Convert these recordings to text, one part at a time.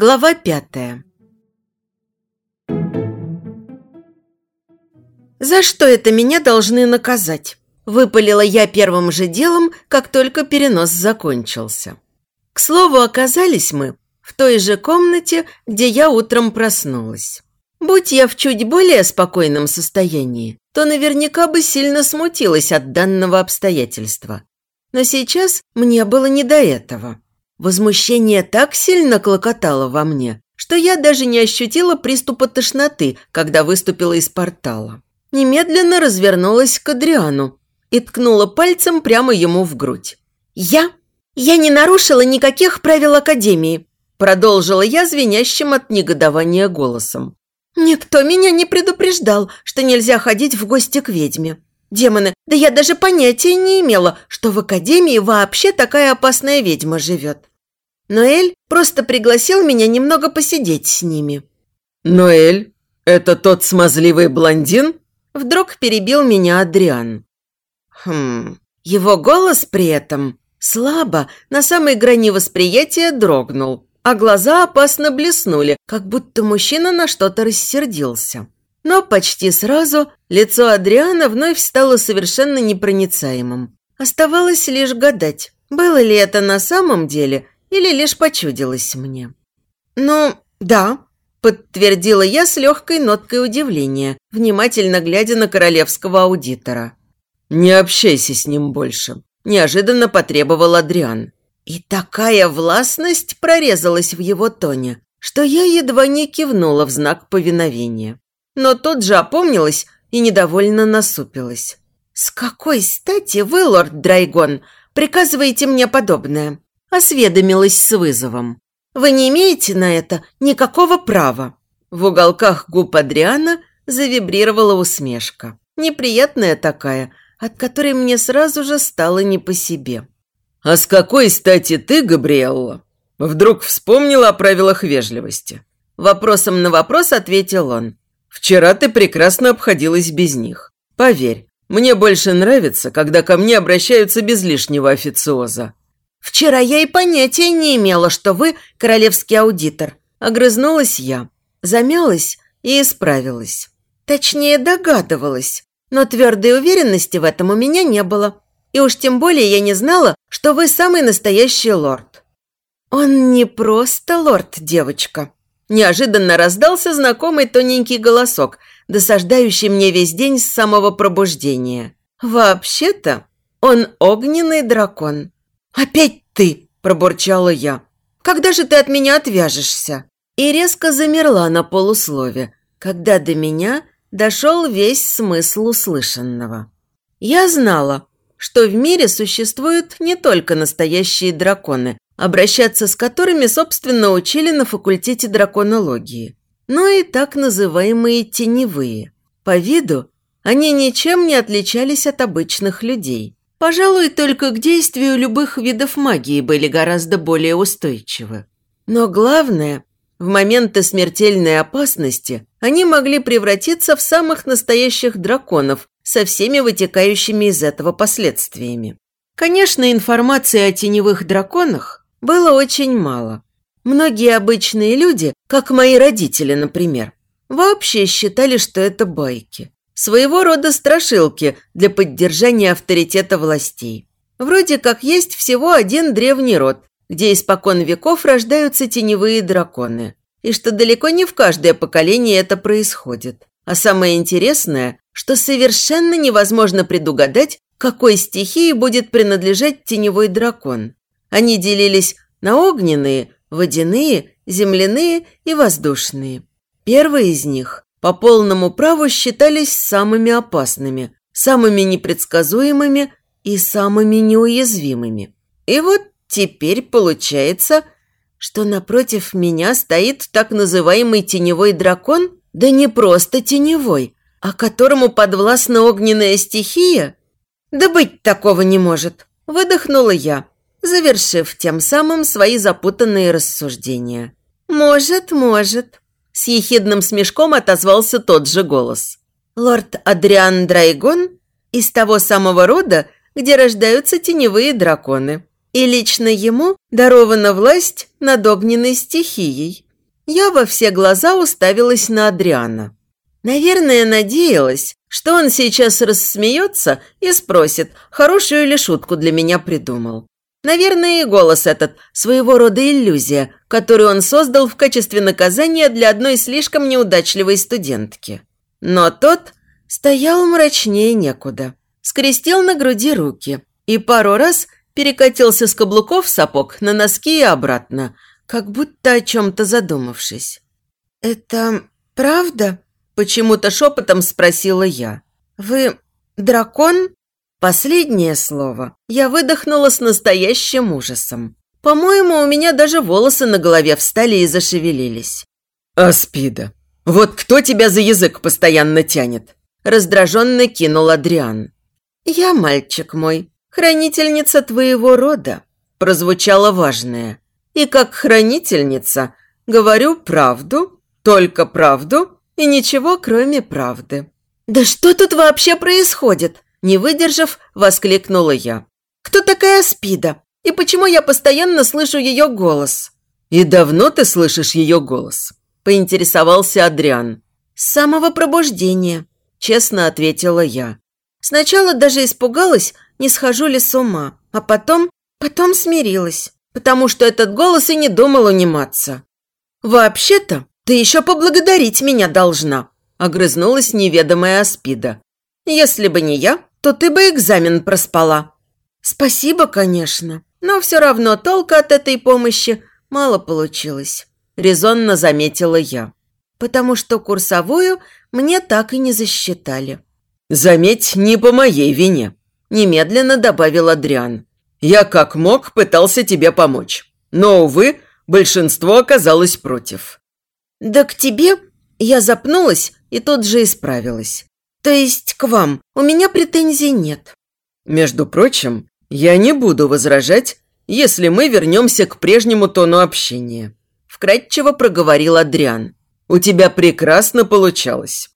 Глава пятая «За что это меня должны наказать?» Выпалила я первым же делом, как только перенос закончился. К слову, оказались мы в той же комнате, где я утром проснулась. Будь я в чуть более спокойном состоянии, то наверняка бы сильно смутилась от данного обстоятельства. Но сейчас мне было не до этого. Возмущение так сильно клокотало во мне, что я даже не ощутила приступа тошноты, когда выступила из портала. Немедленно развернулась к Адриану и ткнула пальцем прямо ему в грудь. «Я? Я не нарушила никаких правил Академии», продолжила я звенящим от негодования голосом. «Никто меня не предупреждал, что нельзя ходить в гости к ведьме. Демоны, да я даже понятия не имела, что в Академии вообще такая опасная ведьма живет. Ноэль просто пригласил меня немного посидеть с ними». «Ноэль, это тот смазливый блондин?» Вдруг перебил меня Адриан. Хм, его голос при этом слабо, на самой грани восприятия дрогнул, а глаза опасно блеснули, как будто мужчина на что-то рассердился. Но почти сразу лицо Адриана вновь стало совершенно непроницаемым. Оставалось лишь гадать, было ли это на самом деле или лишь почудилось мне. «Ну, да», – подтвердила я с легкой ноткой удивления, внимательно глядя на королевского аудитора. «Не общайся с ним больше», – неожиданно потребовал Адриан. И такая властность прорезалась в его тоне, что я едва не кивнула в знак повиновения. Но тут же опомнилась и недовольно насупилась. «С какой стати вы, лорд Драйгон, приказываете мне подобное?» Осведомилась с вызовом. «Вы не имеете на это никакого права». В уголках губ Адриана завибрировала усмешка. Неприятная такая – от которой мне сразу же стало не по себе. «А с какой стати ты, Габриэлла, вдруг вспомнила о правилах вежливости?» Вопросом на вопрос ответил он. «Вчера ты прекрасно обходилась без них. Поверь, мне больше нравится, когда ко мне обращаются без лишнего официоза». «Вчера я и понятия не имела, что вы королевский аудитор», – огрызнулась я, замялась и исправилась. Точнее, догадывалась, но твердой уверенности в этом у меня не было. И уж тем более я не знала, что вы самый настоящий лорд». «Он не просто лорд, девочка». Неожиданно раздался знакомый тоненький голосок, досаждающий мне весь день с самого пробуждения. «Вообще-то он огненный дракон». «Опять ты!» – пробурчала я. «Когда же ты от меня отвяжешься?» И резко замерла на полуслове, когда до меня – дошел весь смысл услышанного. Я знала, что в мире существуют не только настоящие драконы, обращаться с которыми, собственно, учили на факультете драконологии, но и так называемые теневые. По виду они ничем не отличались от обычных людей. Пожалуй, только к действию любых видов магии были гораздо более устойчивы. Но главное, в моменты смертельной опасности они могли превратиться в самых настоящих драконов со всеми вытекающими из этого последствиями. Конечно, информации о теневых драконах было очень мало. Многие обычные люди, как мои родители, например, вообще считали, что это байки. Своего рода страшилки для поддержания авторитета властей. Вроде как есть всего один древний род, где испокон веков рождаются теневые драконы, и что далеко не в каждое поколение это происходит. А самое интересное, что совершенно невозможно предугадать, какой стихии будет принадлежать теневой дракон. Они делились на огненные, водяные, земляные и воздушные. Первые из них по полному праву считались самыми опасными, самыми непредсказуемыми и самыми неуязвимыми. И вот Теперь получается, что напротив меня стоит так называемый теневой дракон? Да не просто теневой, а которому подвластна огненная стихия? Да быть такого не может, выдохнула я, завершив тем самым свои запутанные рассуждения. Может, может. С ехидным смешком отозвался тот же голос. Лорд Адриан Драйгон из того самого рода, где рождаются теневые драконы и лично ему дарована власть над огненной стихией. Я во все глаза уставилась на Адриана. Наверное, надеялась, что он сейчас рассмеется и спросит, хорошую ли шутку для меня придумал. Наверное, и голос этот – своего рода иллюзия, которую он создал в качестве наказания для одной слишком неудачливой студентки. Но тот стоял мрачнее некуда, скрестил на груди руки и пару раз перекатился с каблуков сапог на носки и обратно, как будто о чем-то задумавшись. «Это правда?» – почему-то шепотом спросила я. «Вы дракон?» Последнее слово я выдохнула с настоящим ужасом. По-моему, у меня даже волосы на голове встали и зашевелились. «Аспида, вот кто тебя за язык постоянно тянет?» Раздраженно кинул Адриан. «Я мальчик мой, хранительница твоего рода», прозвучало важное. «И как хранительница говорю правду, только правду и ничего кроме правды». «Да что тут вообще происходит?» Не выдержав, воскликнула я. «Кто такая Спида? И почему я постоянно слышу ее голос?» «И давно ты слышишь ее голос?» – поинтересовался Адриан. «С самого пробуждения», – честно ответила я. Сначала даже испугалась, не схожу ли с ума, а потом, потом смирилась, потому что этот голос и не думал униматься. «Вообще-то ты еще поблагодарить меня должна», – огрызнулась неведомая Аспида. «Если бы не я, то ты бы экзамен проспала». «Спасибо, конечно, но все равно толка от этой помощи мало получилось», – резонно заметила я. «Потому что курсовую мне так и не засчитали». «Заметь, не по моей вине», – немедленно добавил Адриан. «Я как мог пытался тебе помочь, но, увы, большинство оказалось против». «Да к тебе?» Я запнулась и тут же исправилась. То есть к вам. У меня претензий нет. Между прочим, я не буду возражать, если мы вернемся к прежнему тону общения. Вкратчиво проговорил Адриан. У тебя прекрасно получалось.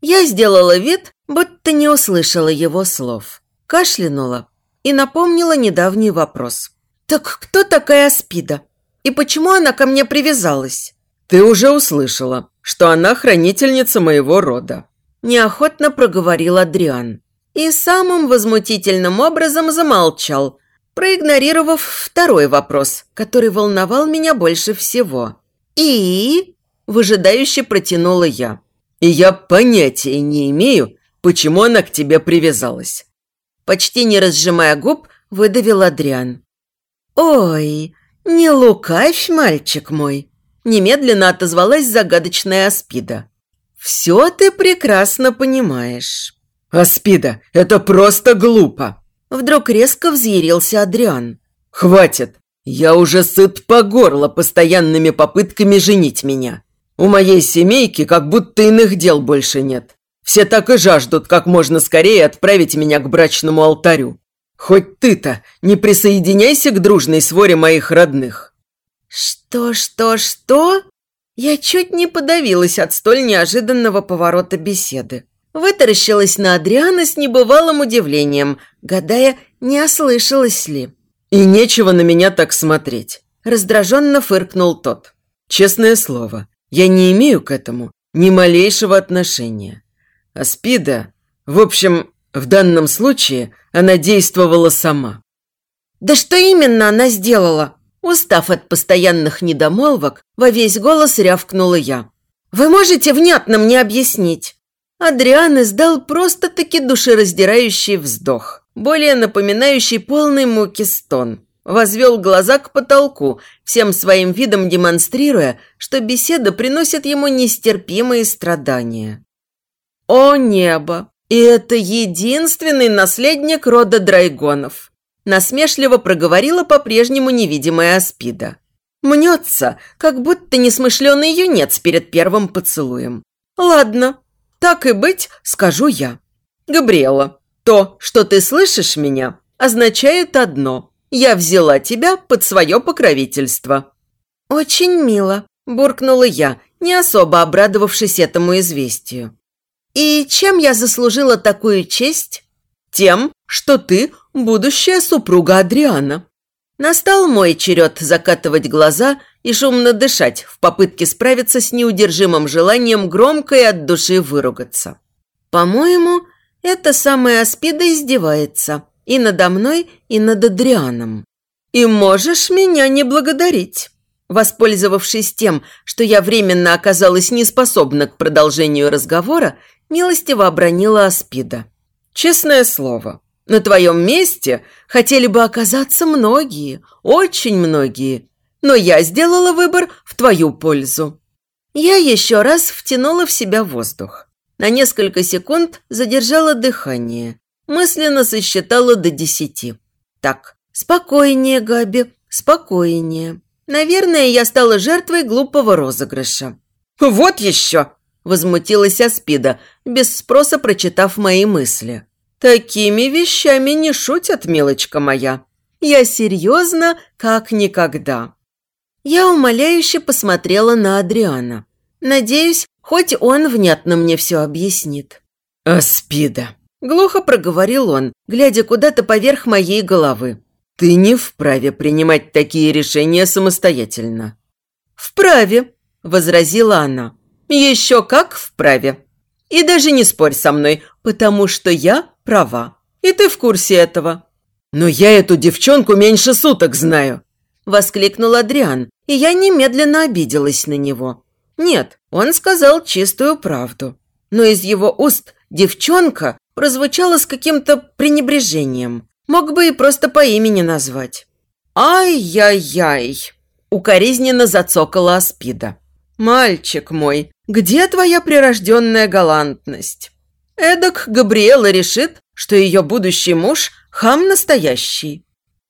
Я сделала вид, будто не услышала его слов. Кашлянула и напомнила недавний вопрос. «Так кто такая Аспида? И почему она ко мне привязалась?» «Ты уже услышала, что она хранительница моего рода неохотно проговорил Адриан. И самым возмутительным образом замолчал, проигнорировав второй вопрос, который волновал меня больше всего. «И?» – выжидающе протянула я. «И я понятия не имею, почему она к тебе привязалась». Почти не разжимая губ, выдавил Адриан. «Ой, не лукавь, мальчик мой!» Немедленно отозвалась загадочная Аспида. «Все ты прекрасно понимаешь». «Аспида, это просто глупо!» Вдруг резко взъярился Адриан. «Хватит! Я уже сыт по горло постоянными попытками женить меня. У моей семейки как будто иных дел больше нет. Все так и жаждут как можно скорее отправить меня к брачному алтарю. Хоть ты-то не присоединяйся к дружной своре моих родных». «Что, что, что?» Я чуть не подавилась от столь неожиданного поворота беседы. Вытаращилась на Адриана с небывалым удивлением, гадая, не ослышалась ли. «И нечего на меня так смотреть», – раздраженно фыркнул тот. «Честное слово, я не имею к этому ни малейшего отношения. А Спида, в общем, в данном случае она действовала сама». «Да что именно она сделала?» Устав от постоянных недомолвок, во весь голос рявкнула я. «Вы можете внятно мне объяснить?» Адриан издал просто-таки душераздирающий вздох, более напоминающий полный муки стон. Возвел глаза к потолку, всем своим видом демонстрируя, что беседа приносит ему нестерпимые страдания. «О небо! И это единственный наследник рода Драйгонов!» Насмешливо проговорила по-прежнему невидимая Аспида. Мнется, как будто несмышленый юнец перед первым поцелуем. Ладно, так и быть, скажу я. Габриэла, то, что ты слышишь меня, означает одно. Я взяла тебя под свое покровительство. Очень мило, буркнула я, не особо обрадовавшись этому известию. И чем я заслужила такую честь? Тем, что ты будущая супруга Адриана. Настал мой черед закатывать глаза и шумно дышать в попытке справиться с неудержимым желанием громко и от души выругаться. По-моему, эта самая Аспида издевается и надо мной, и над Адрианом. И можешь меня не благодарить. Воспользовавшись тем, что я временно оказалась неспособна к продолжению разговора, милостиво обронила Аспида. «Честное слово, на твоем месте хотели бы оказаться многие, очень многие, но я сделала выбор в твою пользу». Я еще раз втянула в себя воздух. На несколько секунд задержала дыхание. Мысленно сосчитала до десяти. Так, спокойнее, Габи, спокойнее. Наверное, я стала жертвой глупого розыгрыша. «Вот еще!» – возмутилась Аспида, без спроса прочитав мои мысли. «Такими вещами не шутят, милочка моя. Я серьезно, как никогда». Я умоляюще посмотрела на Адриана. Надеюсь, хоть он внятно мне все объяснит. «Аспида!» – глухо проговорил он, глядя куда-то поверх моей головы. Ты не вправе принимать такие решения самостоятельно. Вправе, возразила она. Еще как вправе. И даже не спорь со мной, потому что я права. И ты в курсе этого. Но я эту девчонку меньше суток знаю. Воскликнул Адриан, и я немедленно обиделась на него. Нет, он сказал чистую правду. Но из его уст девчонка прозвучала с каким-то пренебрежением. Мог бы и просто по имени назвать. «Ай-яй-яй!» – укоризненно зацокала Аспида. «Мальчик мой, где твоя прирожденная галантность?» Эдак Габриэла решит, что ее будущий муж – хам настоящий.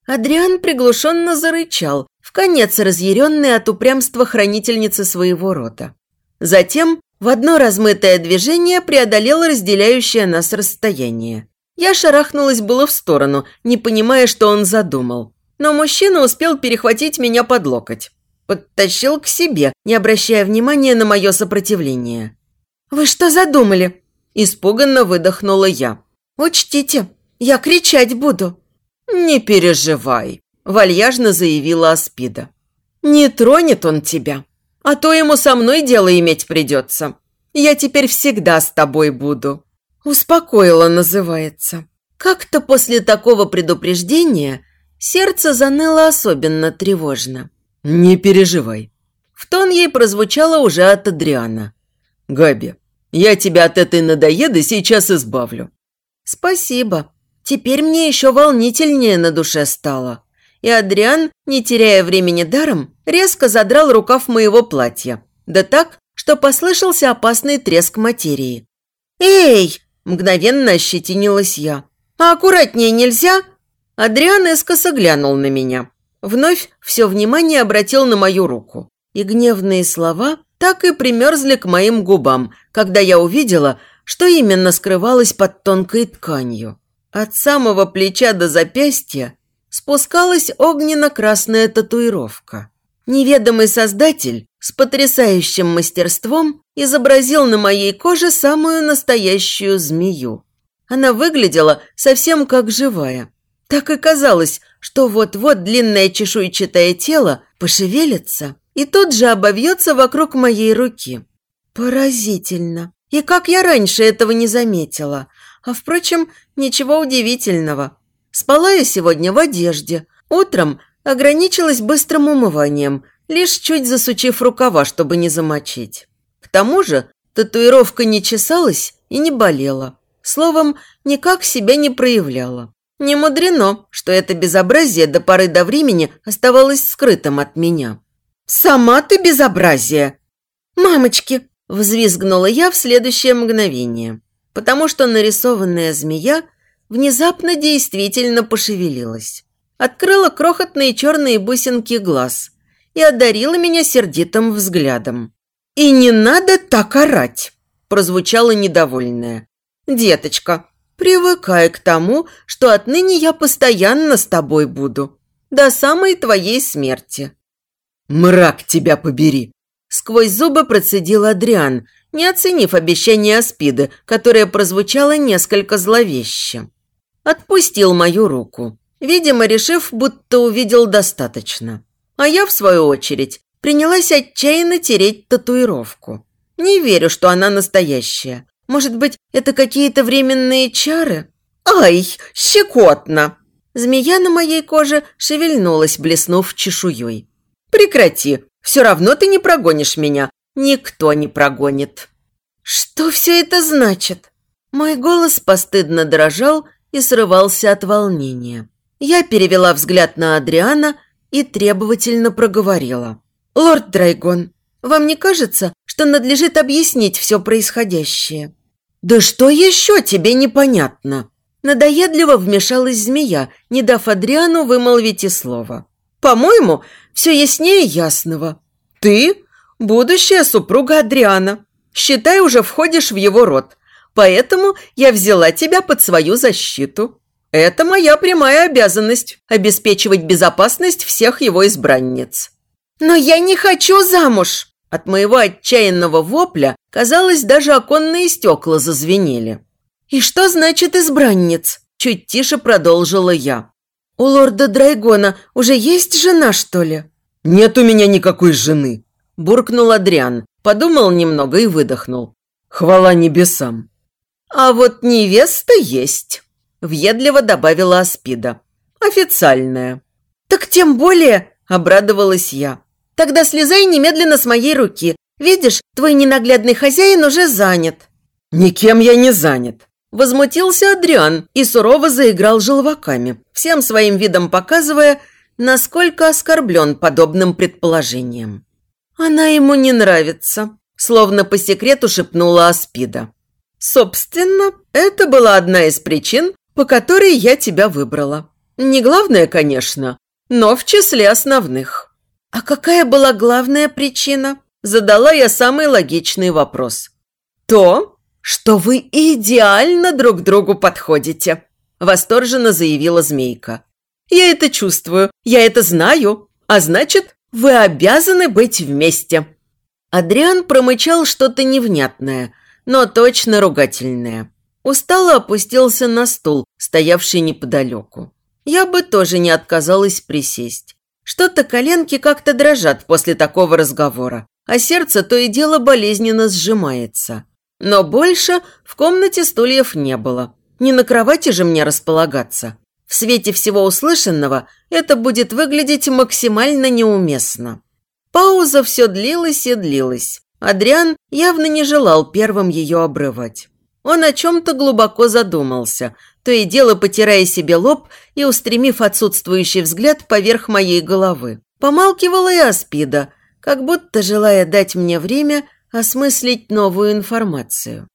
Адриан приглушенно зарычал, в конец разъяренный от упрямства хранительницы своего рода. Затем в одно размытое движение преодолел разделяющее нас расстояние. Я шарахнулась было в сторону, не понимая, что он задумал. Но мужчина успел перехватить меня под локоть. Подтащил к себе, не обращая внимания на мое сопротивление. «Вы что задумали?» Испуганно выдохнула я. «Учтите, я кричать буду». «Не переживай», – вальяжно заявила Аспида. «Не тронет он тебя, а то ему со мной дело иметь придется. Я теперь всегда с тобой буду». Успокоила, называется. Как-то после такого предупреждения сердце заныло особенно тревожно. «Не переживай». В тон ей прозвучало уже от Адриана. «Габи, я тебя от этой надоеды сейчас избавлю». «Спасибо. Теперь мне еще волнительнее на душе стало». И Адриан, не теряя времени даром, резко задрал рукав моего платья. Да так, что послышался опасный треск материи. «Эй!» Мгновенно ощетинилась я. «А аккуратнее нельзя?» Адриан искоса глянул на меня. Вновь все внимание обратил на мою руку. И гневные слова так и примерзли к моим губам, когда я увидела, что именно скрывалось под тонкой тканью. От самого плеча до запястья спускалась огненно-красная татуировка. Неведомый создатель с потрясающим мастерством изобразил на моей коже самую настоящую змею. Она выглядела совсем как живая. Так и казалось, что вот-вот длинное чешуйчатое тело пошевелится и тут же обовьется вокруг моей руки. Поразительно. И как я раньше этого не заметила. А, впрочем, ничего удивительного. Спала я сегодня в одежде. Утром ограничилась быстрым умыванием, лишь чуть засучив рукава, чтобы не замочить. К тому же татуировка не чесалась и не болела. Словом, никак себя не проявляла. Не мудрено, что это безобразие до поры до времени оставалось скрытым от меня. «Сама ты безобразие!» «Мамочки!» – взвизгнула я в следующее мгновение, потому что нарисованная змея внезапно действительно пошевелилась. Открыла крохотные черные бусинки глаз и одарила меня сердитым взглядом. «И не надо так орать!» – прозвучало недовольное. «Деточка, привыкай к тому, что отныне я постоянно с тобой буду. До самой твоей смерти». «Мрак тебя побери!» Сквозь зубы процедил Адриан, не оценив обещание Аспиды, которое прозвучало несколько зловеще. Отпустил мою руку. видимо, решив, будто увидел достаточно. А я, в свою очередь, принялась отчаянно тереть татуировку. Не верю, что она настоящая. Может быть, это какие-то временные чары? Ай, щекотно! Змея на моей коже шевельнулась, блеснув чешуей. «Прекрати, все равно ты не прогонишь меня. Никто не прогонит». «Что все это значит?» Мой голос постыдно дрожал и срывался от волнения. Я перевела взгляд на Адриана и требовательно проговорила. «Лорд Драйгон, вам не кажется, что надлежит объяснить все происходящее?» «Да что еще тебе непонятно?» Надоедливо вмешалась змея, не дав Адриану вымолвить и слова. «По-моему, все яснее ясного. Ты – будущая супруга Адриана. Считай, уже входишь в его род. Поэтому я взяла тебя под свою защиту. Это моя прямая обязанность – обеспечивать безопасность всех его избранниц». «Но я не хочу замуж!» От моего отчаянного вопля, казалось, даже оконные стекла зазвенели. «И что значит избранниц?» – чуть тише продолжила я. «У лорда Драйгона уже есть жена, что ли?» «Нет у меня никакой жены», – буркнул Адриан, подумал немного и выдохнул. «Хвала небесам». «А вот невеста есть», – въедливо добавила Аспида. «Официальная». «Так тем более», – обрадовалась я. «Тогда слезай немедленно с моей руки. Видишь, твой ненаглядный хозяин уже занят». «Никем я не занят», Возмутился Адриан и сурово заиграл желваками, всем своим видом показывая, насколько оскорблен подобным предположением. «Она ему не нравится», – словно по секрету шепнула Аспида. «Собственно, это была одна из причин, по которой я тебя выбрала. Не главная, конечно, но в числе основных». «А какая была главная причина?» – задала я самый логичный вопрос. «То, что вы идеально друг другу подходите», – восторженно заявила змейка. «Я это чувствую, я это знаю, а значит, вы обязаны быть вместе». Адриан промычал что-то невнятное, но точно ругательное. Устало опустился на стул, стоявший неподалеку. Я бы тоже не отказалась присесть. Что-то коленки как-то дрожат после такого разговора, а сердце то и дело болезненно сжимается. Но больше в комнате стульев не было. Не на кровати же мне располагаться. В свете всего услышанного это будет выглядеть максимально неуместно. Пауза все длилась и длилась. Адриан явно не желал первым ее обрывать. Он о чем-то глубоко задумался, то и дело потирая себе лоб и устремив отсутствующий взгляд поверх моей головы. Помалкивала и Аспида, как будто желая дать мне время – осмыслить новую информацию.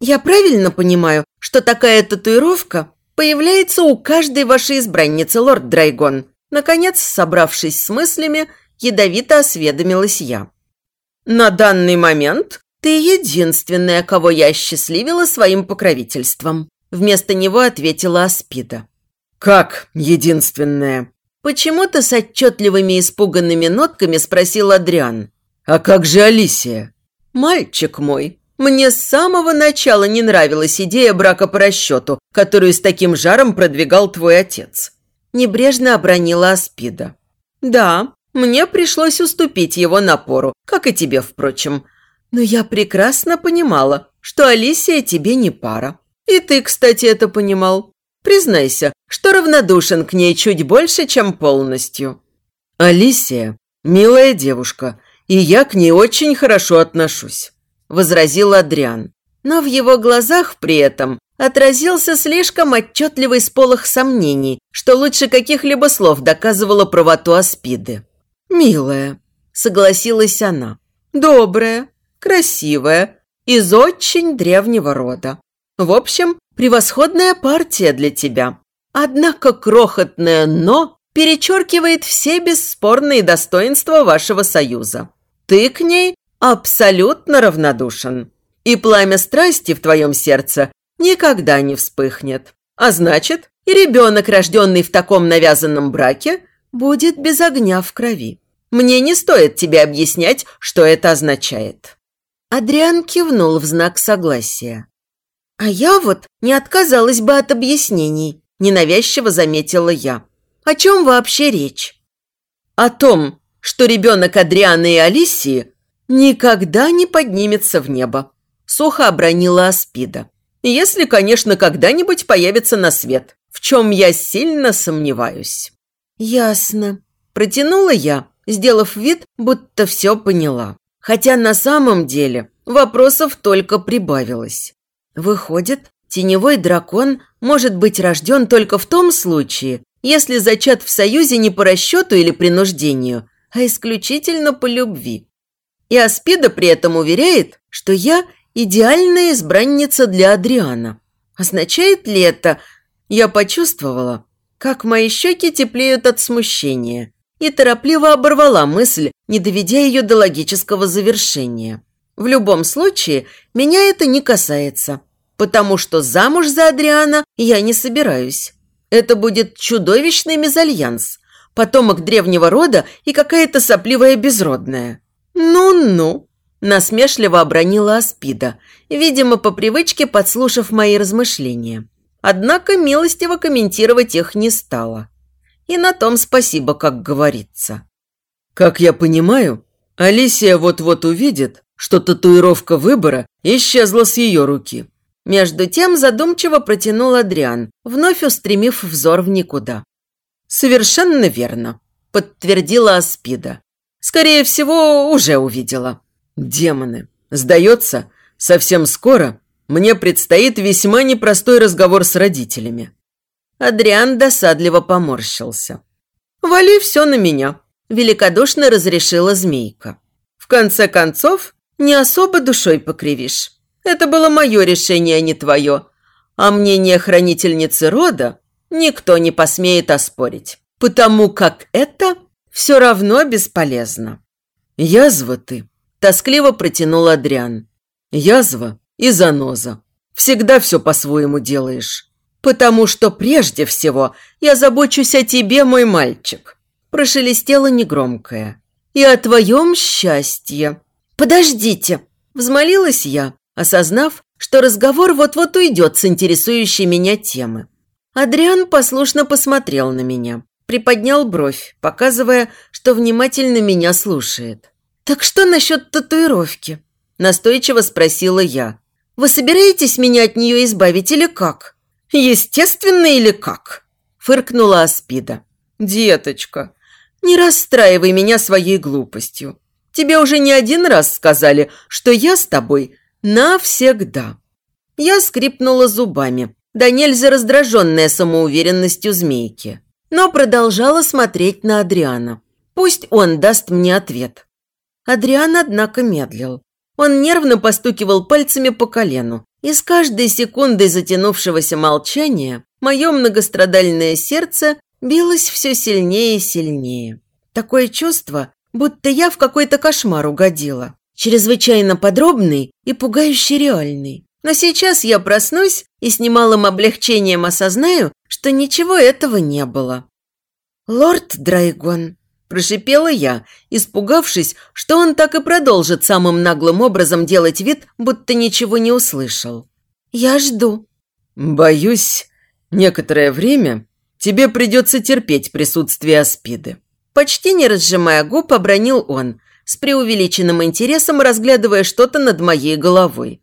Я правильно понимаю, что такая татуировка появляется у каждой вашей избранницы, лорд Драйгон? Наконец, собравшись с мыслями, ядовито осведомилась я. На данный момент ты единственная, кого я осчастливила своим покровительством. Вместо него ответила Аспида. «Как единственная?» Почему-то с отчетливыми испуганными нотками спросил Адриан. «А как же Алисия?» «Мальчик мой, мне с самого начала не нравилась идея брака по расчету, которую с таким жаром продвигал твой отец». Небрежно обронила Аспида. «Да, мне пришлось уступить его напору, как и тебе, впрочем. Но я прекрасно понимала, что Алисия тебе не пара. И ты, кстати, это понимал. Признайся, что равнодушен к ней чуть больше, чем полностью». «Алисия – милая девушка, и я к ней очень хорошо отношусь», – возразил Адриан. Но в его глазах при этом отразился слишком отчетливый сполох сомнений, что лучше каких-либо слов доказывало правоту Аспиды. «Милая», – согласилась она, – «добрая, красивая, из очень древнего рода. В общем, превосходная партия для тебя. Однако крохотное «но» перечеркивает все бесспорные достоинства вашего союза. Ты к ней абсолютно равнодушен. И пламя страсти в твоем сердце никогда не вспыхнет. А значит, и ребенок, рожденный в таком навязанном браке, будет без огня в крови. Мне не стоит тебе объяснять, что это означает». Адриан кивнул в знак согласия. «А я вот не отказалась бы от объяснений», ненавязчиво заметила я. О чем вообще речь? О том, что ребенок Адрианы и Алисии никогда не поднимется в небо. Сухо обронила Аспида. Если, конечно, когда-нибудь появится на свет, в чем я сильно сомневаюсь. Ясно. Протянула я, сделав вид, будто все поняла. Хотя на самом деле вопросов только прибавилось. Выходит, теневой дракон может быть рожден только в том случае, если зачат в союзе не по расчету или принуждению, а исключительно по любви. И Аспида при этом уверяет, что я идеальная избранница для Адриана. Означает ли это... Я почувствовала, как мои щеки теплеют от смущения и торопливо оборвала мысль, не доведя ее до логического завершения. В любом случае, меня это не касается, потому что замуж за Адриана я не собираюсь. Это будет чудовищный мезальянс, потомок древнего рода и какая-то сопливая безродная. Ну-ну, насмешливо обронила Аспида, видимо, по привычке подслушав мои размышления. Однако милостиво комментировать их не стала. И на том спасибо, как говорится. Как я понимаю, Алисия вот-вот увидит, что татуировка выбора исчезла с ее руки. Между тем задумчиво протянул Адриан, вновь устремив взор в никуда. «Совершенно верно», – подтвердила Аспида. «Скорее всего, уже увидела». «Демоны! Сдается, совсем скоро мне предстоит весьма непростой разговор с родителями». Адриан досадливо поморщился. «Вали все на меня», – великодушно разрешила змейка. «В конце концов, не особо душой покривишь. Это было мое решение, а не твое. А мнение хранительницы рода никто не посмеет оспорить, потому как это все равно бесполезно». «Язва ты», – тоскливо протянул Адриан. «Язва и заноза. Всегда все по-своему делаешь». «Потому что прежде всего я забочусь о тебе, мой мальчик», – прошелестело негромкое. «И о твоем счастье». «Подождите», – взмолилась я, осознав, что разговор вот-вот уйдет с интересующей меня темы. Адриан послушно посмотрел на меня, приподнял бровь, показывая, что внимательно меня слушает. «Так что насчет татуировки?» – настойчиво спросила я. «Вы собираетесь меня от нее избавить или как?» «Естественно или как?» – фыркнула Аспида. «Деточка, не расстраивай меня своей глупостью. Тебе уже не один раз сказали, что я с тобой навсегда». Я скрипнула зубами, да нельзя раздраженная самоуверенностью змейки, но продолжала смотреть на Адриана. Пусть он даст мне ответ. Адриан, однако, медлил. Он нервно постукивал пальцами по колену, и с каждой секундой затянувшегося молчания мое многострадальное сердце билось все сильнее и сильнее. Такое чувство, будто я в какой-то кошмар угодила. Чрезвычайно подробный и пугающе реальный. Но сейчас я проснусь и с немалым облегчением осознаю, что ничего этого не было. «Лорд Драйгон», Прошипела я, испугавшись, что он так и продолжит самым наглым образом делать вид, будто ничего не услышал. «Я жду». «Боюсь, некоторое время тебе придется терпеть присутствие Аспиды». Почти не разжимая губ, обронил он, с преувеличенным интересом разглядывая что-то над моей головой.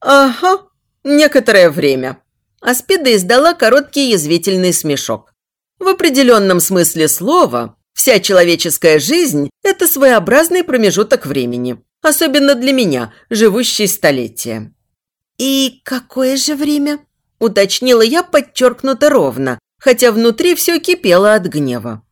«Ага, некоторое время». Аспида издала короткий язвительный смешок. В определенном смысле слова Вся человеческая жизнь – это своеобразный промежуток времени, особенно для меня, живущей столетия. «И какое же время?» – уточнила я подчеркнуто ровно, хотя внутри все кипело от гнева.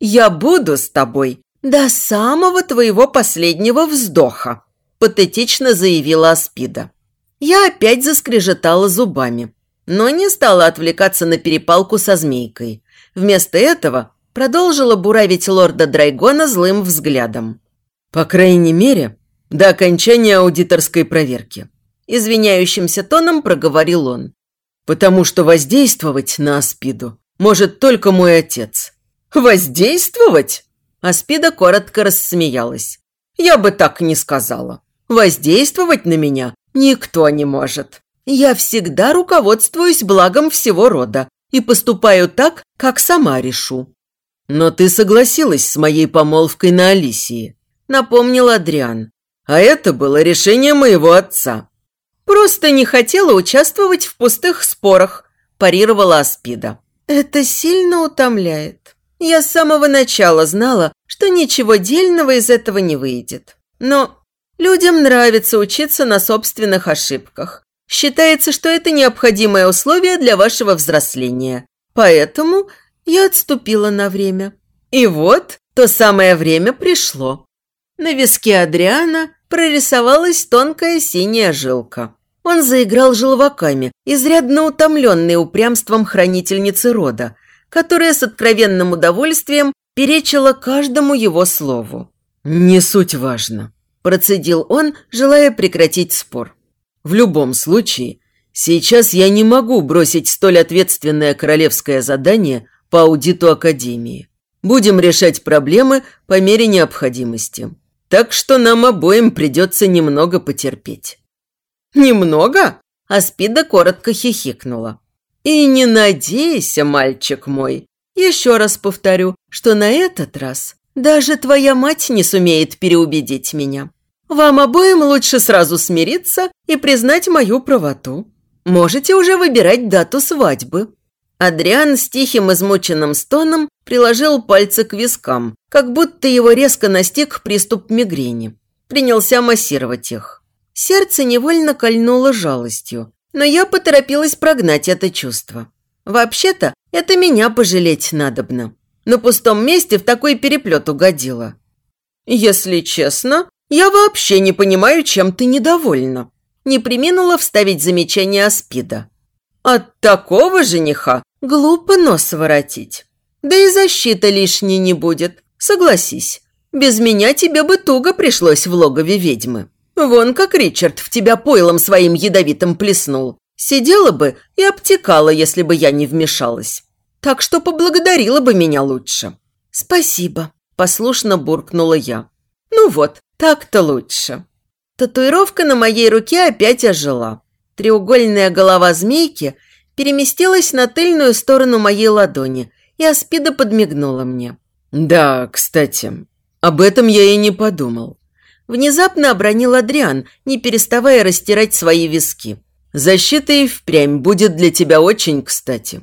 «Я буду с тобой до самого твоего последнего вздоха», – патетично заявила Аспида. Я опять заскрежетала зубами, но не стала отвлекаться на перепалку со змейкой. Вместо этого продолжила буравить лорда Драйгона злым взглядом. «По крайней мере, до окончания аудиторской проверки», извиняющимся тоном проговорил он. «Потому что воздействовать на Аспиду может только мой отец». «Воздействовать?» Аспида коротко рассмеялась. «Я бы так не сказала. Воздействовать на меня никто не может. Я всегда руководствуюсь благом всего рода, и поступаю так, как сама решу». «Но ты согласилась с моей помолвкой на Алисии», – напомнил Адриан. «А это было решение моего отца». «Просто не хотела участвовать в пустых спорах», – парировала Аспида. «Это сильно утомляет. Я с самого начала знала, что ничего дельного из этого не выйдет. Но людям нравится учиться на собственных ошибках. Считается, что это необходимое условие для вашего взросления. Поэтому я отступила на время. И вот то самое время пришло. На виске Адриана прорисовалась тонкая синяя жилка. Он заиграл желваками, изрядно утомленный упрямством хранительницы рода, которая с откровенным удовольствием перечила каждому его слову. «Не суть важно», – процедил он, желая прекратить спор. «В любом случае, сейчас я не могу бросить столь ответственное королевское задание по аудиту Академии. Будем решать проблемы по мере необходимости. Так что нам обоим придется немного потерпеть». «Немного?» – Аспида коротко хихикнула. «И не надейся, мальчик мой. Еще раз повторю, что на этот раз даже твоя мать не сумеет переубедить меня. Вам обоим лучше сразу смириться и признать мою правоту. Можете уже выбирать дату свадьбы». Адриан с тихим измученным стоном приложил пальцы к вискам, как будто его резко настиг приступ мигрени. Принялся массировать их. Сердце невольно кольнуло жалостью, но я поторопилась прогнать это чувство. Вообще-то, это меня пожалеть надобно. На пустом месте в такой переплет угодила. Если честно, я вообще не понимаю, чем ты недовольна. Не приминула вставить замечание Аспида. От такого жениха глупо нос воротить. Да и защита лишней не будет, согласись. Без меня тебе бы туго пришлось в логове ведьмы. Вон как Ричард в тебя пойлом своим ядовитым плеснул. Сидела бы и обтекала, если бы я не вмешалась. Так что поблагодарила бы меня лучше. Спасибо, послушно буркнула я. Ну вот, так-то лучше. Татуировка на моей руке опять ожила. Треугольная голова змейки переместилась на тыльную сторону моей ладони, и Аспида подмигнула мне. «Да, кстати, об этом я и не подумал». Внезапно обронил Адриан, не переставая растирать свои виски. «Защита и впрямь будет для тебя очень кстати».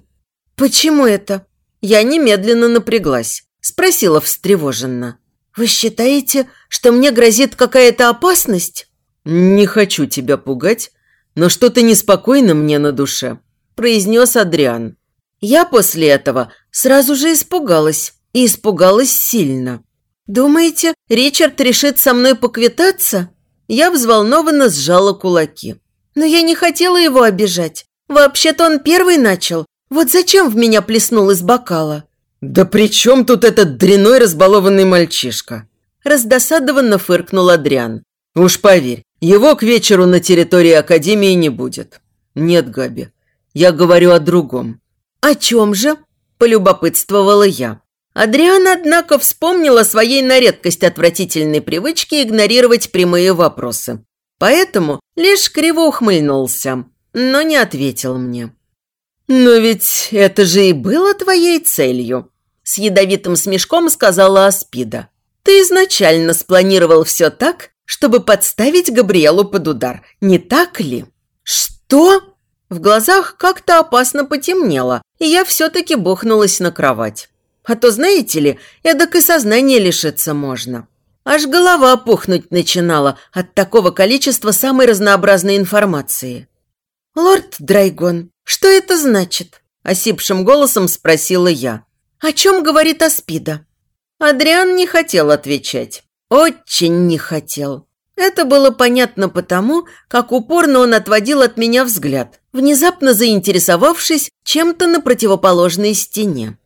«Почему это?» Я немедленно напряглась, спросила встревоженно. «Вы считаете, что мне грозит какая-то опасность?» «Не хочу тебя пугать, но что-то неспокойно мне на душе», – произнес Адриан. Я после этого сразу же испугалась, и испугалась сильно. «Думаете, Ричард решит со мной поквитаться?» Я взволнованно сжала кулаки. «Но я не хотела его обижать. Вообще-то он первый начал. Вот зачем в меня плеснул из бокала?» «Да при чем тут этот дряной разбалованный мальчишка?» Раздосадованно фыркнул Адриан. «Уж поверь, его к вечеру на территории Академии не будет». «Нет, Габи, я говорю о другом». «О чем же?» – полюбопытствовала я. Адриан, однако, вспомнил о своей на редкость отвратительной привычке игнорировать прямые вопросы. Поэтому лишь криво ухмыльнулся, но не ответил мне. «Но ведь это же и было твоей целью», – с ядовитым смешком сказала Аспида. «Ты изначально спланировал все так, чтобы подставить Габриэлу под удар, не так ли?» «Что?» В глазах как-то опасно потемнело, и я все-таки бухнулась на кровать. А то, знаете ли, эдак и сознание лишиться можно. Аж голова пухнуть начинала от такого количества самой разнообразной информации. «Лорд Драйгон, что это значит?» – осипшим голосом спросила я. «О чем говорит Аспида?» Адриан не хотел отвечать. Очень не хотел. Это было понятно потому, как упорно он отводил от меня взгляд, внезапно заинтересовавшись чем-то на противоположной стене.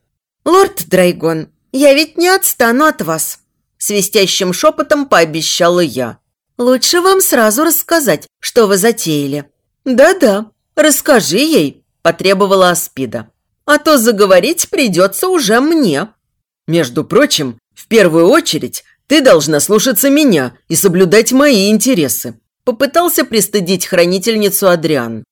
«Лорд Драйгон, я ведь не отстану от вас», – свистящим шепотом пообещала я. «Лучше вам сразу рассказать, что вы затеяли». «Да-да, расскажи ей», – потребовала Аспида. «А то заговорить придется уже мне». «Между прочим, в первую очередь ты должна слушаться меня и соблюдать мои интересы», – попытался пристыдить хранительницу Адриан.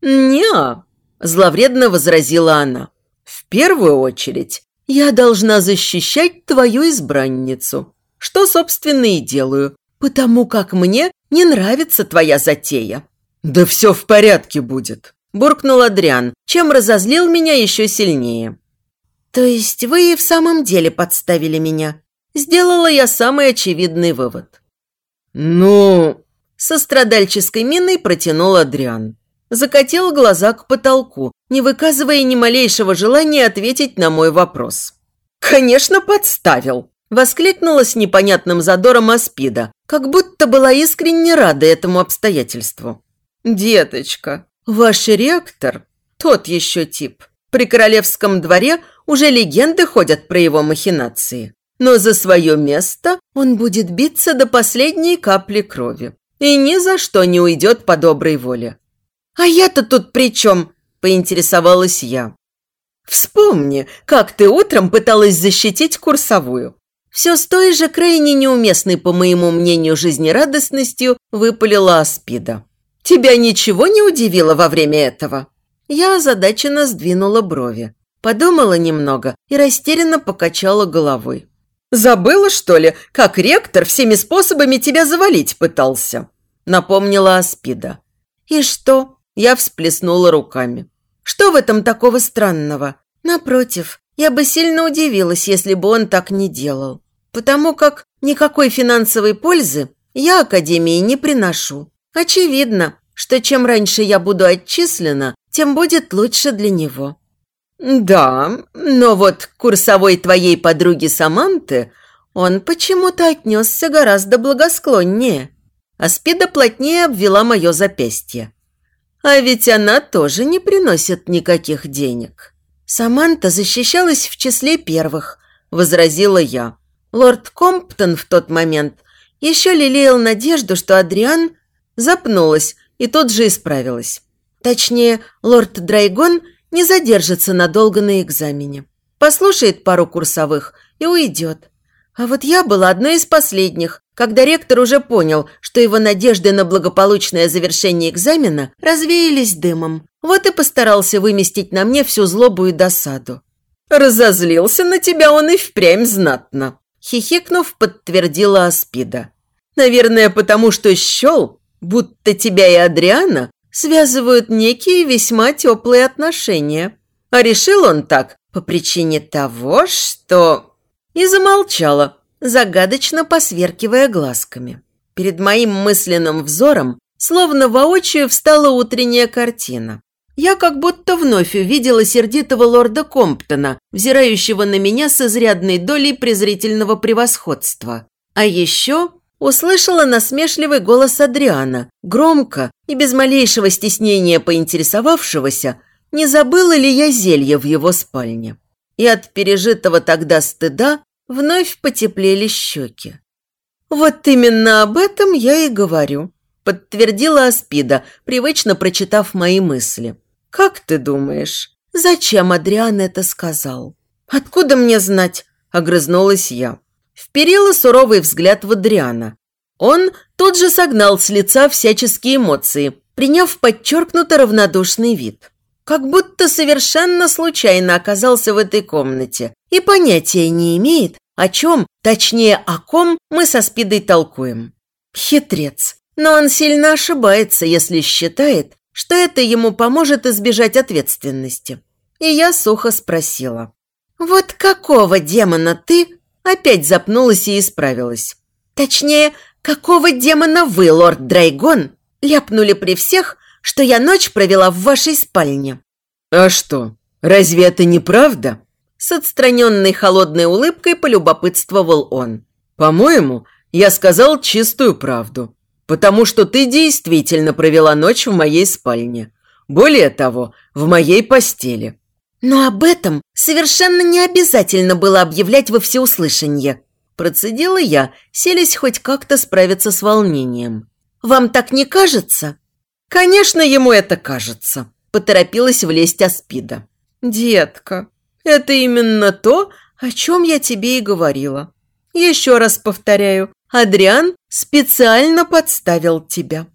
«Не-а», Зловредно возразила она. «В первую очередь я должна защищать твою избранницу, что, собственно, и делаю, потому как мне не нравится твоя затея». «Да все в порядке будет», – буркнул Адриан, чем разозлил меня еще сильнее. «То есть вы и в самом деле подставили меня?» Сделала я самый очевидный вывод. «Ну...» – со страдальческой миной протянул Адриан. Закатил глаза к потолку, не выказывая ни малейшего желания ответить на мой вопрос. «Конечно, подставил!» – воскликнула с непонятным задором Аспида, как будто была искренне рада этому обстоятельству. «Деточка, ваш ректор – тот еще тип. При королевском дворе уже легенды ходят про его махинации. Но за свое место он будет биться до последней капли крови. И ни за что не уйдет по доброй воле. «А я-то тут при чем?» – поинтересовалась я. «Вспомни, как ты утром пыталась защитить курсовую. Все с той же крайне неуместной, по моему мнению, жизнерадостностью выпалила Аспида. Тебя ничего не удивило во время этого?» Я озадаченно сдвинула брови. Подумала немного и растерянно покачала головой. «Забыла, что ли, как ректор всеми способами тебя завалить пытался?» Напомнила Аспида. «И что?» Я всплеснула руками. «Что в этом такого странного? Напротив, я бы сильно удивилась, если бы он так не делал. Потому как никакой финансовой пользы я Академии не приношу. Очевидно, что чем раньше я буду отчислена, тем будет лучше для него». «Да, но вот курсовой твоей подруги Саманты он почему-то отнесся гораздо благосклоннее». Аспида плотнее обвела мое запястье. А ведь она тоже не приносит никаких денег. Саманта защищалась в числе первых, возразила я. Лорд Комптон в тот момент еще лелеял надежду, что Адриан запнулась и тут же исправилась. Точнее, лорд Драйгон не задержится надолго на экзамене. Послушает пару курсовых и уйдет. А вот я была одной из последних, когда ректор уже понял, что его надежды на благополучное завершение экзамена развеялись дымом. Вот и постарался выместить на мне всю злобу и досаду. «Разозлился на тебя он и впрямь знатно», – хихикнув, подтвердила Аспида. «Наверное, потому что щел, будто тебя и Адриана связывают некие весьма теплые отношения. А решил он так по причине того, что...» И замолчала, загадочно посверкивая глазками. Перед моим мысленным взором словно воочию встала утренняя картина. Я как будто вновь увидела сердитого лорда Комптона, взирающего на меня с изрядной долей презрительного превосходства. А еще услышала насмешливый голос Адриана, громко и без малейшего стеснения поинтересовавшегося, не забыла ли я зелье в его спальне. И от пережитого тогда стыда Вновь потеплели щеки. «Вот именно об этом я и говорю», – подтвердила Аспида, привычно прочитав мои мысли. «Как ты думаешь, зачем Адриан это сказал?» «Откуда мне знать?» – огрызнулась я. Вперила суровый взгляд в Адриана. Он тут же согнал с лица всяческие эмоции, приняв подчеркнуто равнодушный вид. Как будто совершенно случайно оказался в этой комнате и понятия не имеет, о чем, точнее о ком, мы со Спидой толкуем. Хитрец. Но он сильно ошибается, если считает, что это ему поможет избежать ответственности. И я сухо спросила. «Вот какого демона ты?» Опять запнулась и исправилась. Точнее, какого демона вы, лорд Драйгон, ляпнули при всех, что я ночь провела в вашей спальне?» «А что, разве это не правда?» С отстраненной холодной улыбкой полюбопытствовал он. «По-моему, я сказал чистую правду, потому что ты действительно провела ночь в моей спальне. Более того, в моей постели». «Но об этом совершенно не обязательно было объявлять во всеуслышание», процедила я, селись хоть как-то справиться с волнением. «Вам так не кажется?» «Конечно, ему это кажется», – поторопилась влезть Аспида. «Детка, это именно то, о чем я тебе и говорила. Еще раз повторяю, Адриан специально подставил тебя».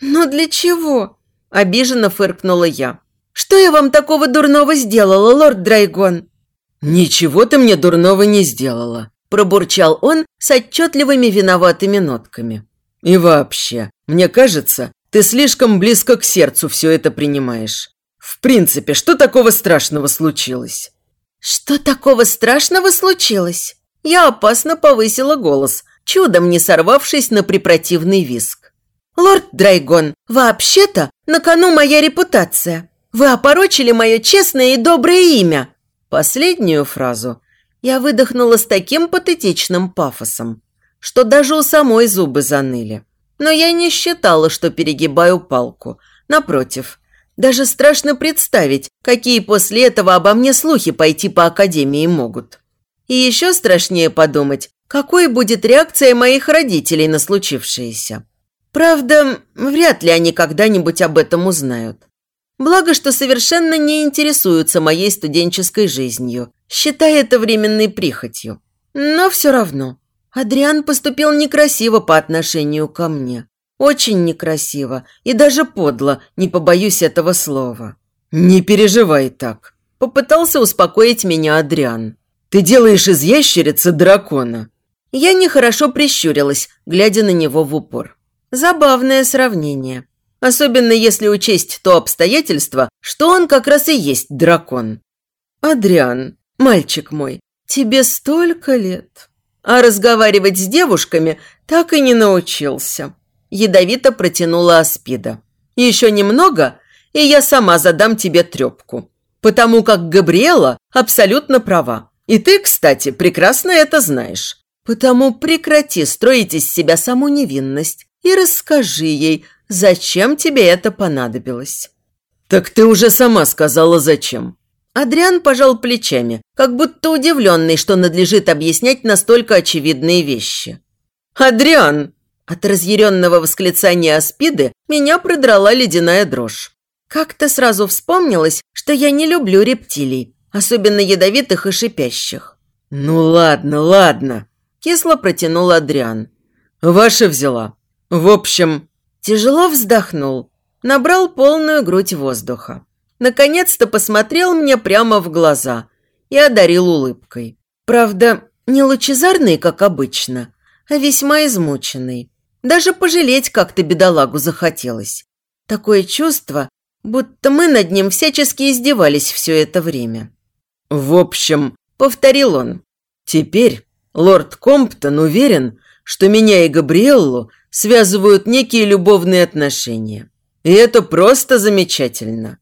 «Но для чего?» – обиженно фыркнула я. Что я вам такого дурного сделала, лорд Драйгон?» «Ничего ты мне дурного не сделала», – пробурчал он с отчетливыми виноватыми нотками. «И вообще, мне кажется, ты слишком близко к сердцу все это принимаешь. В принципе, что такого страшного случилось?» «Что такого страшного случилось?» Я опасно повысила голос, чудом не сорвавшись на препротивный виск. «Лорд Драйгон, вообще-то на кону моя репутация. Вы опорочили мое честное и доброе имя». Последнюю фразу я выдохнула с таким патетичным пафосом, что даже у самой зубы заныли. Но я не считала, что перегибаю палку. Напротив, даже страшно представить, какие после этого обо мне слухи пойти по академии могут. И еще страшнее подумать, какой будет реакция моих родителей на случившееся. Правда, вряд ли они когда-нибудь об этом узнают. Благо, что совершенно не интересуются моей студенческой жизнью, считая это временной прихотью. Но все равно, Адриан поступил некрасиво по отношению ко мне. Очень некрасиво и даже подло, не побоюсь этого слова. «Не переживай так», – попытался успокоить меня Адриан. «Ты делаешь из ящерицы дракона». Я нехорошо прищурилась, глядя на него в упор. Забавное сравнение. Особенно если учесть то обстоятельство, что он как раз и есть дракон. «Адриан, мальчик мой, тебе столько лет, а разговаривать с девушками так и не научился ядовито протянула Аспида. «Еще немного, и я сама задам тебе трепку. Потому как Габриэла абсолютно права. И ты, кстати, прекрасно это знаешь. Потому прекрати строить из себя саму невинность и расскажи ей, зачем тебе это понадобилось». «Так ты уже сама сказала, зачем». Адриан пожал плечами, как будто удивленный, что надлежит объяснять настолько очевидные вещи. «Адриан!» От разъяренного восклицания Аспиды меня продрала ледяная дрожь. Как-то сразу вспомнилось, что я не люблю рептилий, особенно ядовитых и шипящих. «Ну ладно, ладно», – кисло протянул Адриан. «Ваша взяла. В общем...» Тяжело вздохнул, набрал полную грудь воздуха. Наконец-то посмотрел мне прямо в глаза и одарил улыбкой. Правда, не лучезарный, как обычно, а весьма измученный. Даже пожалеть как-то бедолагу захотелось. Такое чувство, будто мы над ним всячески издевались все это время. «В общем», – повторил он, – «теперь лорд Комптон уверен, что меня и Габриэллу связывают некие любовные отношения. И это просто замечательно».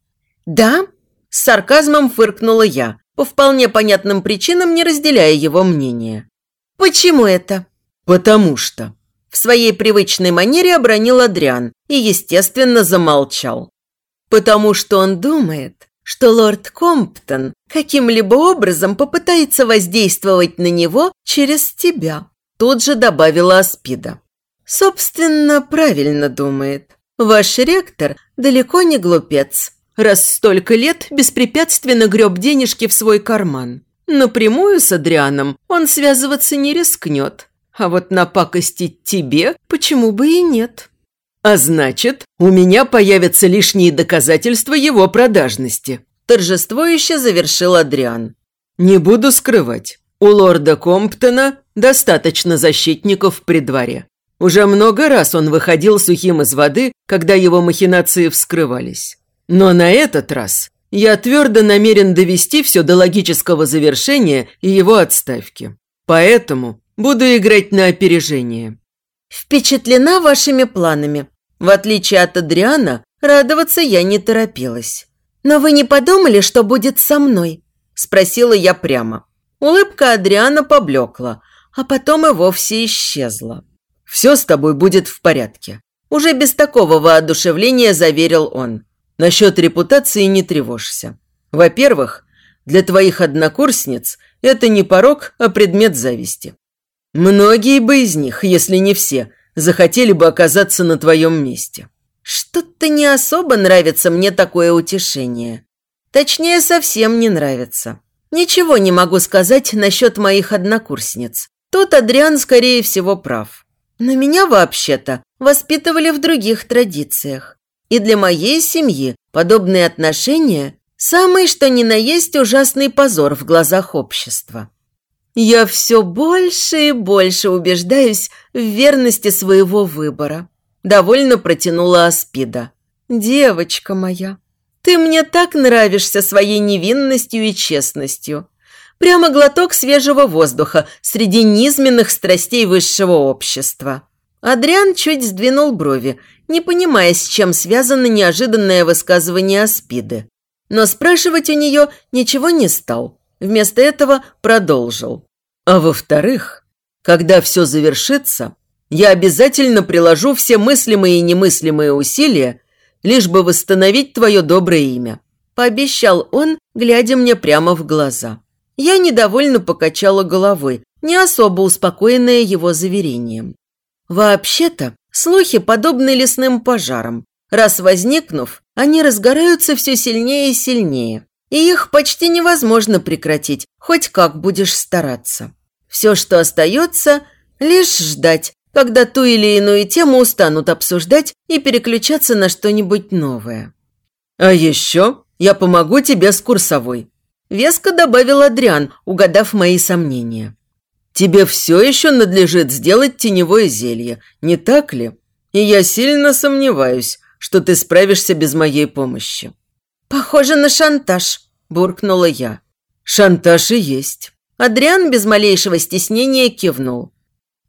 «Да?» – с сарказмом фыркнула я, по вполне понятным причинам не разделяя его мнение. «Почему это?» «Потому что...» В своей привычной манере обронил Адриан и, естественно, замолчал. Потому что он думает, что лорд Комптон каким-либо образом попытается воздействовать на него через тебя. Тут же добавила Аспида. Собственно, правильно думает. Ваш ректор далеко не глупец, раз столько лет беспрепятственно греб денежки в свой карман. Напрямую с Адрианом он связываться не рискнет, а вот напакостить тебе почему бы и нет? А значит, у меня появятся лишние доказательства его продажности. Торжествующе завершил Адриан. Не буду скрывать, у лорда Комптона достаточно защитников при дворе. Уже много раз он выходил сухим из воды, когда его махинации вскрывались. Но на этот раз я твердо намерен довести все до логического завершения и его отставки. Поэтому Буду играть на опережение». «Впечатлена вашими планами. В отличие от Адриана, радоваться я не торопилась. Но вы не подумали, что будет со мной?» – спросила я прямо. Улыбка Адриана поблекла, а потом и вовсе исчезла. «Все с тобой будет в порядке», – уже без такого воодушевления заверил он. «Насчет репутации не тревожься. Во-первых, для твоих однокурсниц это не порог, а предмет зависти. Многие бы из них, если не все, захотели бы оказаться на твоем месте. Что-то не особо нравится мне такое утешение. Точнее, совсем не нравится. Ничего не могу сказать насчет моих однокурсниц. Тут Адриан, скорее всего, прав. Но меня, вообще-то, воспитывали в других традициях. И для моей семьи Подобные отношения – самый что ни на есть ужасный позор в глазах общества. Я все больше и больше убеждаюсь в верности своего выбора. Довольно протянула Аспида. «Девочка моя, ты мне так нравишься своей невинностью и честностью. Прямо глоток свежего воздуха среди низменных страстей высшего общества». Адриан чуть сдвинул брови, не понимая, с чем связано неожиданное высказывание Аспиды. Но спрашивать у нее ничего не стал. Вместо этого продолжил. «А во-вторых, когда все завершится, я обязательно приложу все мыслимые и немыслимые усилия, лишь бы восстановить твое доброе имя», – пообещал он, глядя мне прямо в глаза. Я недовольно покачала головой, не особо успокоенная его заверением. Вообще-то, слухи подобны лесным пожарам. Раз возникнув, они разгораются все сильнее и сильнее. И их почти невозможно прекратить, хоть как будешь стараться. Все, что остается, лишь ждать, когда ту или иную тему устанут обсуждать и переключаться на что-нибудь новое. «А еще я помогу тебе с курсовой», – веско добавил Адриан, угадав мои сомнения. Тебе все еще надлежит сделать теневое зелье, не так ли? И я сильно сомневаюсь, что ты справишься без моей помощи». «Похоже на шантаж», – буркнула я. «Шантаж и есть». Адриан без малейшего стеснения кивнул.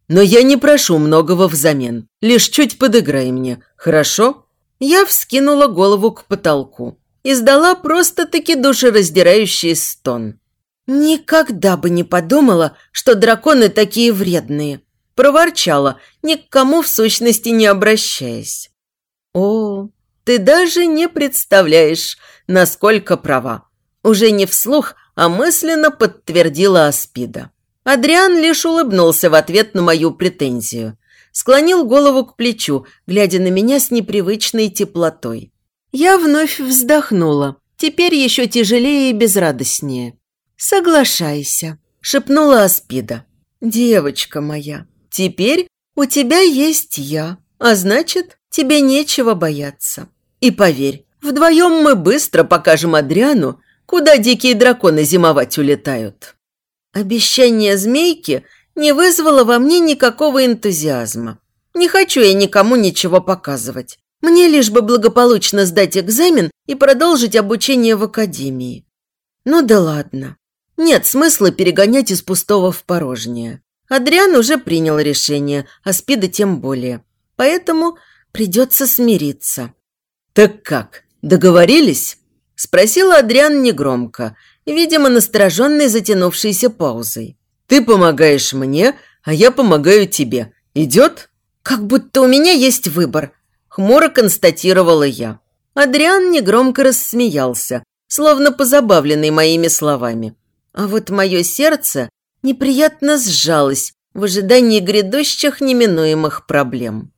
«Но я не прошу многого взамен. Лишь чуть подыграй мне, хорошо?» Я вскинула голову к потолку. Издала просто-таки душераздирающий стон. «Никогда бы не подумала, что драконы такие вредные!» Проворчала, ни к кому в сущности не обращаясь. «О, ты даже не представляешь, насколько права!» Уже не вслух, а мысленно подтвердила Аспида. Адриан лишь улыбнулся в ответ на мою претензию. Склонил голову к плечу, глядя на меня с непривычной теплотой. Я вновь вздохнула, теперь еще тяжелее и безрадостнее. «Соглашайся», – шепнула Аспида. «Девочка моя, теперь у тебя есть я, а значит, тебе нечего бояться. И поверь, вдвоем мы быстро покажем Адриану, куда дикие драконы зимовать улетают». Обещание змейки не вызвало во мне никакого энтузиазма. Не хочу я никому ничего показывать. Мне лишь бы благополучно сдать экзамен и продолжить обучение в академии. Ну да ладно. Нет смысла перегонять из пустого в порожнее. Адриан уже принял решение, а Спида тем более. Поэтому придется смириться. «Так как, договорились?» – спросила Адриан негромко, видимо, настороженной затянувшейся паузой. «Ты помогаешь мне, а я помогаю тебе. Идет?» «Как будто у меня есть выбор», – хмуро констатировала я. Адриан негромко рассмеялся, словно позабавленный моими словами. А вот мое сердце неприятно сжалось в ожидании грядущих неминуемых проблем.